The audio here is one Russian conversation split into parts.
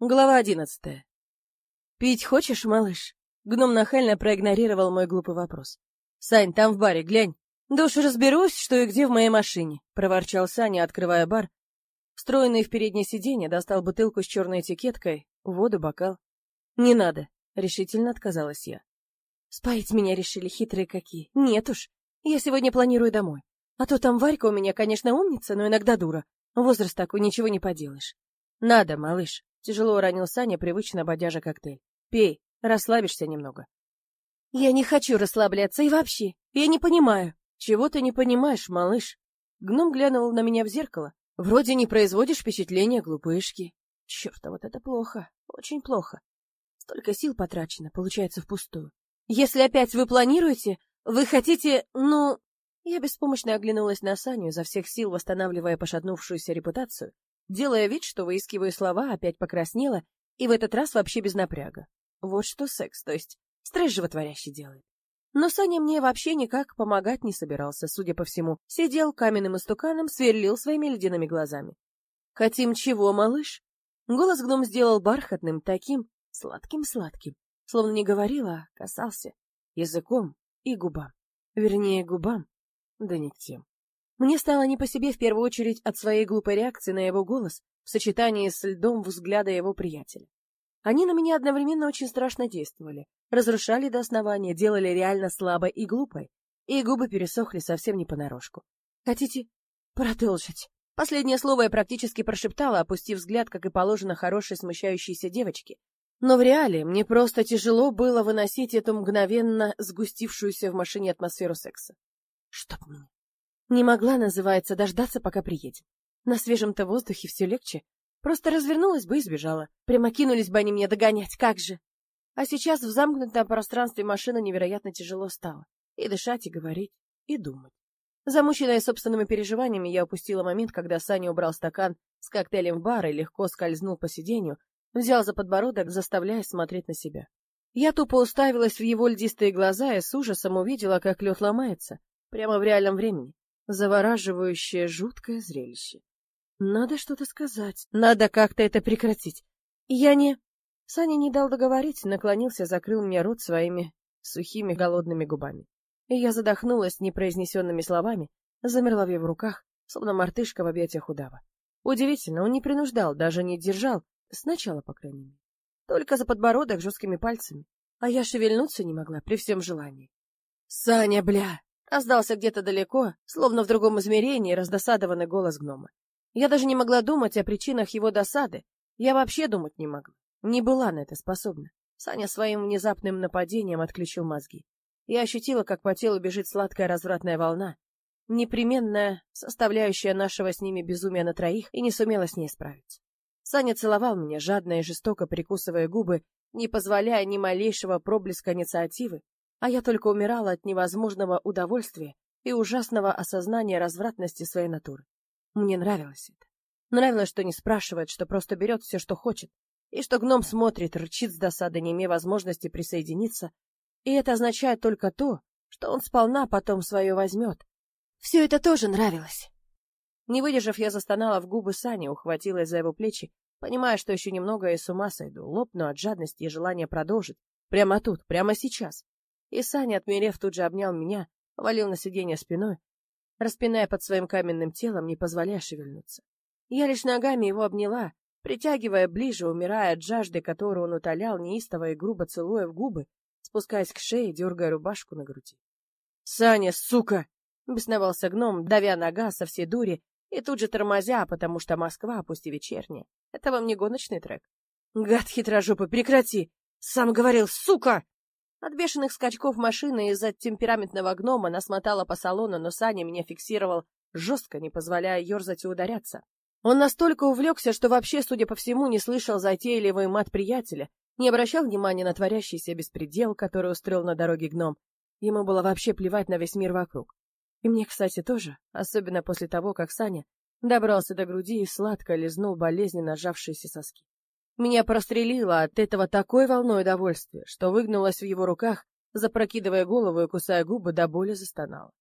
Глава одиннадцатая. «Пить хочешь, малыш?» Гном нахально проигнорировал мой глупый вопрос. «Сань, там в баре, глянь». «Да уж разберусь, что и где в моей машине», — проворчал Саня, открывая бар. Встроенный в переднее сиденье достал бутылку с черной этикеткой, воду, бокал. «Не надо», — решительно отказалась я. «Спаять меня решили, хитрые какие. Нет уж, я сегодня планирую домой. А то там Варька у меня, конечно, умница, но иногда дура. Возраст такой, ничего не поделаешь». «Надо, малыш», Тяжело уронил Саня, привычно бодяжа коктейль. Пей, расслабишься немного. Я не хочу расслабляться и вообще, я не понимаю. Чего ты не понимаешь, малыш? Гном глянул на меня в зеркало. Вроде не производишь впечатления глупышки. Черт, а вот это плохо, очень плохо. Столько сил потрачено, получается впустую. Если опять вы планируете, вы хотите, ну... Я беспомощно оглянулась на Саню, изо всех сил восстанавливая пошатнувшуюся репутацию, делая вид, что выискиваю слова, опять покраснела, и в этот раз вообще без напряга. Вот что секс, то есть стресс животворящий делает. Но Саня мне вообще никак помогать не собирался, судя по всему. Сидел каменным истуканом, сверлил своими ледяными глазами. «Хотим чего, малыш?» Голос гном сделал бархатным, таким сладким-сладким, словно не говорила, а касался языком и губам. Вернее, губам, да не к тем. Мне стало не по себе в первую очередь от своей глупой реакции на его голос в сочетании с льдом взгляда его приятеля. Они на меня одновременно очень страшно действовали, разрушали до основания, делали реально слабой и глупой, и губы пересохли совсем не понарошку. «Хотите продолжить?» Последнее слово я практически прошептала, опустив взгляд, как и положено хорошей смущающейся девочке. Но в реале мне просто тяжело было выносить эту мгновенно сгустившуюся в машине атмосферу секса. Чтоб мне. Не могла, называется, дождаться, пока приедем. На свежем-то воздухе все легче. Просто развернулась бы и сбежала. Прямо кинулись бы они меня догонять, как же. А сейчас в замкнутом пространстве машина невероятно тяжело стала. И дышать, и говорить, и думать. Замученная собственными переживаниями, я упустила момент, когда Саня убрал стакан с коктейлем в бар и легко скользнул по сиденью, взял за подбородок, заставляя смотреть на себя. Я тупо уставилась в его льдистые глаза и с ужасом увидела, как лед ломается, прямо в реальном времени. Завораживающее, жуткое зрелище. Надо что-то сказать. Надо как-то это прекратить. Я не... Саня не дал договорить, наклонился, закрыл мне рот своими сухими голодными губами. И я задохнулась непроизнесенными словами, замерла в его руках, словно мартышка в объятиях удава. Удивительно, он не принуждал, даже не держал, сначала, по крайней мере. Только за подбородок жесткими пальцами, а я шевельнуться не могла при всем желании. «Саня, бля!» Раздался где-то далеко, словно в другом измерении, раздосадованный голос гнома. Я даже не могла думать о причинах его досады. Я вообще думать не могла. Не была на это способна. Саня своим внезапным нападением отключил мозги. Я ощутила, как по телу бежит сладкая развратная волна, непременная составляющая нашего с ними безумия на троих, и не сумела с ней справиться. Саня целовал меня, жадно и жестоко прикусывая губы, не позволяя ни малейшего проблеска инициативы, а я только умирала от невозможного удовольствия и ужасного осознания развратности своей натуры. Мне нравилось это. Нравилось, что не спрашивает, что просто берет все, что хочет, и что гном смотрит, рычит с досады, не имея возможности присоединиться, и это означает только то, что он сполна потом свое возьмет. Все это тоже нравилось. Не выдержав, я застонала в губы Сани, ухватилась за его плечи, понимая, что еще немного и с ума сойду, лопну от жадности и желания продолжить. Прямо тут, прямо сейчас. И Саня, отмерев, тут же обнял меня, валил на сиденье спиной, распиная под своим каменным телом, не позволяя шевельнуться. Я лишь ногами его обняла, притягивая ближе, умирая от жажды, которую он утолял, неистово и грубо целуя в губы, спускаясь к шее, дергая рубашку на груди. «Саня, сука!» — бесновался гном, давя нога со всей дури и тут же тормозя, потому что Москва, пусть и вечерняя, это вам не гоночный трек. «Гад хитрожопый, прекрати! Сам говорил, сука!» От бешеных скачков машины из-за темпераментного гнома нас мотало по салону, но Саня меня фиксировал жестко, не позволяя ерзать и ударяться. Он настолько увлекся, что вообще, судя по всему, не слышал затейливый мат приятеля, не обращал внимания на творящийся беспредел, который устроил на дороге гном. Ему было вообще плевать на весь мир вокруг. И мне, кстати, тоже, особенно после того, как Саня добрался до груди и сладко лизнул болезненно сжавшиеся соски. Меня прострелило от этого такой волной удовольствия, что выгнулась в его руках, запрокидывая голову и кусая губы, до боли застонала.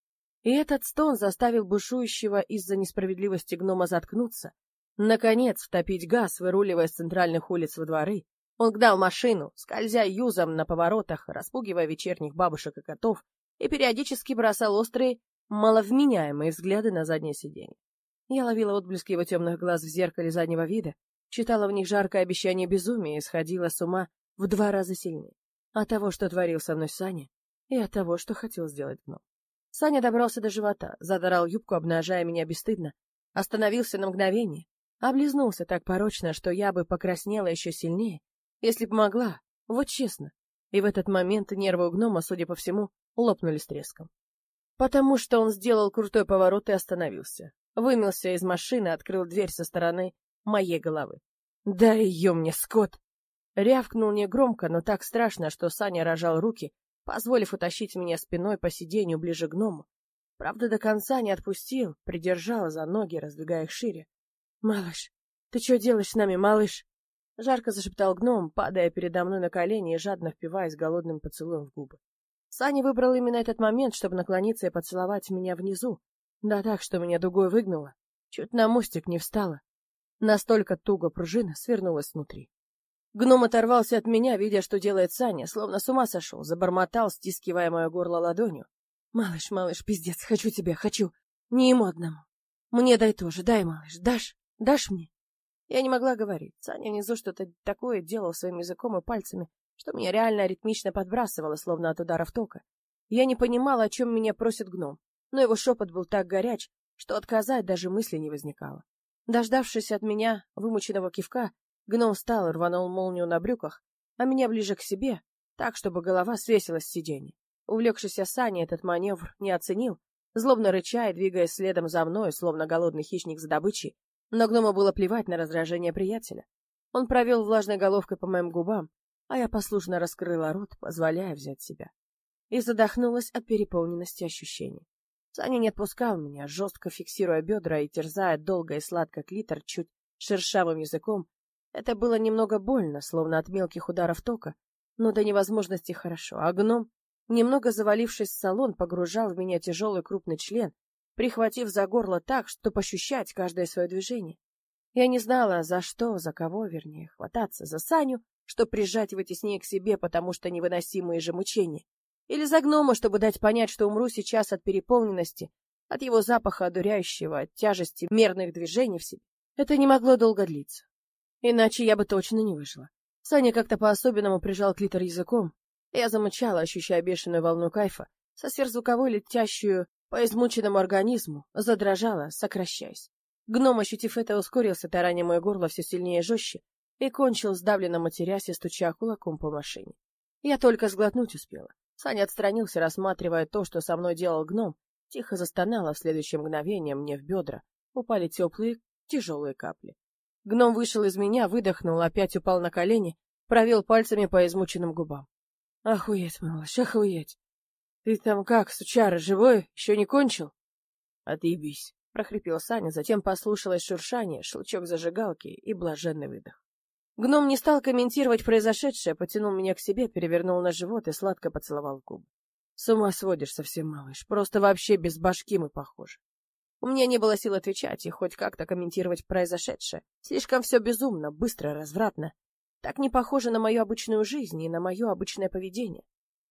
И этот стон заставил бушующего из-за несправедливости гнома заткнуться, Наконец, втопить газ, выруливая с центральных улиц во дворы, он гнал машину, скользя юзом на поворотах, распугивая вечерних бабушек и котов, и периодически бросал острые, маловменяемые взгляды на заднее сиденье. Я ловила отблески его темных глаз в зеркале заднего вида, читала в них жаркое обещание безумия и сходила с ума в два раза сильнее. От того, что творил со мной Саня, и от того, что хотел сделать гном. Саня добрался до живота, задрал юбку, обнажая меня бесстыдно, остановился на мгновение, облизнулся так порочно, что я бы покраснела еще сильнее, если б могла, вот честно. И в этот момент нервы у гнома, судя по всему, лопнули с треском. Потому что он сделал крутой поворот и остановился. Вымылся из машины, открыл дверь со стороны моей головы. «Дай ее мне, Скотт!» Рявкнул негромко, но так страшно, что Саня рожал руки, позволив утащить меня спиной по сиденью ближе к гному. Правда, до конца не отпустил, придержал за ноги, раздвигая их шире. «Малыш, ты что делаешь с нами, малыш?» Жарко зашептал гном, падая передо мной на колени и жадно впиваясь голодным поцелуем в губы. Саня выбрал именно этот момент, чтобы наклониться и поцеловать меня внизу. Да так, что меня дугой выгнуло. Чуть на мостик не встала. Настолько туго пружина свернулась внутри. Гном оторвался от меня, видя, что делает Саня, словно с ума сошел, забормотал, стискивая мое горло ладонью. «Малыш, малыш, пиздец, хочу тебя, хочу. Не ему одному. Мне дай тоже, дай, малыш, дашь? Дашь мне?» Я не могла говорить. Саня внизу что-то такое делал своим языком и пальцами, что меня реально ритмично подбрасывало, словно от ударов тока. Я не понимала, о чем меня просит гном, но его шепот был так горяч, что отказать даже мысли не возникало. Дождавшись от меня вымученного кивка, гном встал и рванул молнию на брюках, а меня ближе к себе, так, чтобы голова свесилась с сиденья. Увлекшийся Саня этот маневр не оценил, злобно рыча и двигаясь следом за мной, словно голодный хищник за добычей, но гному было плевать на раздражение приятеля. Он провел влажной головкой по моим губам, а я послушно раскрыла рот, позволяя взять себя. И задохнулась от переполненности ощущений. Саня не отпускал меня, жестко фиксируя бедра и терзая долго и сладко клитор чуть шершавым языком. Это было немного больно, словно от мелких ударов тока, но до невозможности хорошо. А гном, немного завалившись в салон, погружал в меня тяжелый крупный член, прихватив за горло так, чтобы ощущать каждое свое движение. Я не знала, за что, за кого, вернее, хвататься, за Саню, чтобы прижать его к себе, потому что невыносимые же мучения, или за гнома, чтобы дать понять, что умру сейчас от переполненности, от его запаха одуряющего, от тяжести мерных движений в себе. Это не могло долго длиться. Иначе я бы точно не выжила. Саня как-то по-особенному прижал клитор языком. Я замычала, ощущая бешеную волну кайфа, со сверхзвуковой летящую по измученному организму, задрожала, сокращаясь. Гном, ощутив это, ускорился, тараня мое горло все сильнее и жестче, и кончил сдавленно матерясь и стуча кулаком по машине. Я только сглотнуть успела. Саня отстранился, рассматривая то, что со мной делал гном, тихо застонала в следующее мгновение мне в бедра. Упали теплые, тяжелые капли. Гном вышел из меня, выдохнул, опять упал на колени, провел пальцами по измученным губам. Охуеть, малыш, охуеть. Ты там как, сучара, живой? Еще не кончил? Отъебись, прохрипел Саня, затем послушалось шуршание, щелчок зажигалки и блаженный выдох. Гном не стал комментировать произошедшее, потянул меня к себе, перевернул на живот и сладко поцеловал губы. С ума сводишь совсем, малыш, просто вообще без башки мы похожи. У меня не было сил отвечать и хоть как-то комментировать произошедшее. Слишком все безумно, быстро, развратно. Так не похоже на мою обычную жизнь и на мое обычное поведение.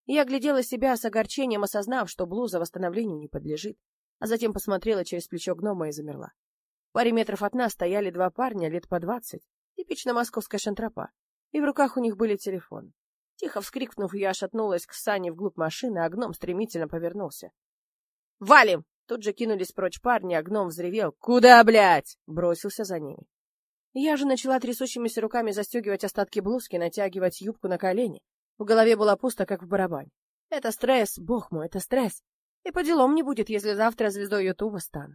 Я глядела себя с огорчением, осознав, что блуза восстановлению не подлежит, а затем посмотрела через плечо гнома и замерла. В паре метров от нас стояли два парня лет по двадцать, типично московская шантропа, и в руках у них были телефоны. Тихо вскрикнув, я ошатнулась к Сане вглубь машины, а гном стремительно повернулся. «Валим!» Тут же кинулись прочь парни, а гном взревел. «Куда, блядь?» Бросился за ними. Я же начала трясущимися руками застегивать остатки блузки, натягивать юбку на колени. В голове было пусто, как в барабане. Это стресс, бог мой, это стресс. И по делам не будет, если завтра звездой Ютуба стану.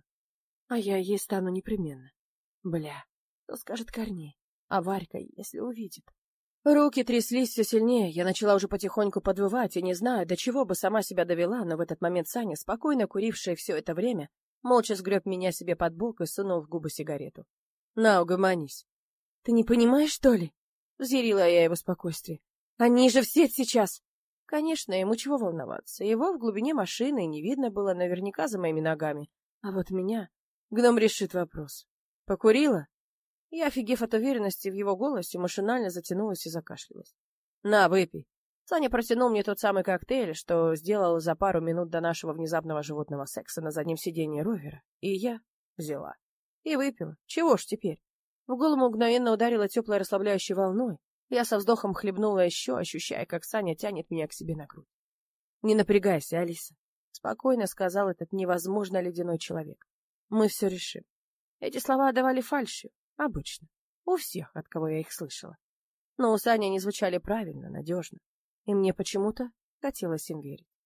А я ей стану непременно. Бля, что скажет Корней? А Варька, если увидит? Руки тряслись все сильнее, я начала уже потихоньку подвывать, и не знаю, до чего бы сама себя довела, но в этот момент Саня, спокойно курившая все это время, молча сгреб меня себе под бок и сунул в губы сигарету. — На, угомонись. — Ты не понимаешь, что ли? — взъярила я его спокойствие. Они же все сейчас. Конечно, ему чего волноваться. Его в глубине машины не видно было наверняка за моими ногами. А вот меня... Гном решит вопрос. Покурила? Я, офигев от уверенности в его голосе, машинально затянулась и закашлялась. «На, выпей!» Саня протянул мне тот самый коктейль, что сделал за пару минут до нашего внезапного животного секса на заднем сиденье ровера, и я взяла. И выпила. Чего ж теперь? В голову мгновенно ударила теплой расслабляющей волной. Я со вздохом хлебнула еще, ощущая, как Саня тянет меня к себе на грудь. «Не напрягайся, Алиса», — спокойно сказал этот невозможно ледяной человек. «Мы все решим». Эти слова давали фальшью, обычно, у всех, от кого я их слышала. Но у Сани они звучали правильно, надежно и мне почему-то хотелось им верить.